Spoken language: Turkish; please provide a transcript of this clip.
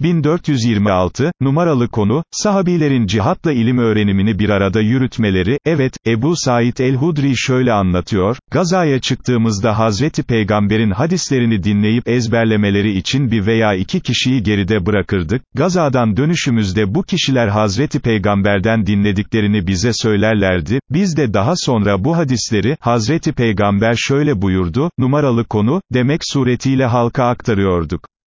1426, numaralı konu, sahabilerin cihatla ilim öğrenimini bir arada yürütmeleri, evet, Ebu Said el-Hudri şöyle anlatıyor, gazaya çıktığımızda Hazreti Peygamber'in hadislerini dinleyip ezberlemeleri için bir veya iki kişiyi geride bırakırdık, gazadan dönüşümüzde bu kişiler Hazreti Peygamber'den dinlediklerini bize söylerlerdi, biz de daha sonra bu hadisleri, Hazreti Peygamber şöyle buyurdu, numaralı konu, demek suretiyle halka aktarıyorduk.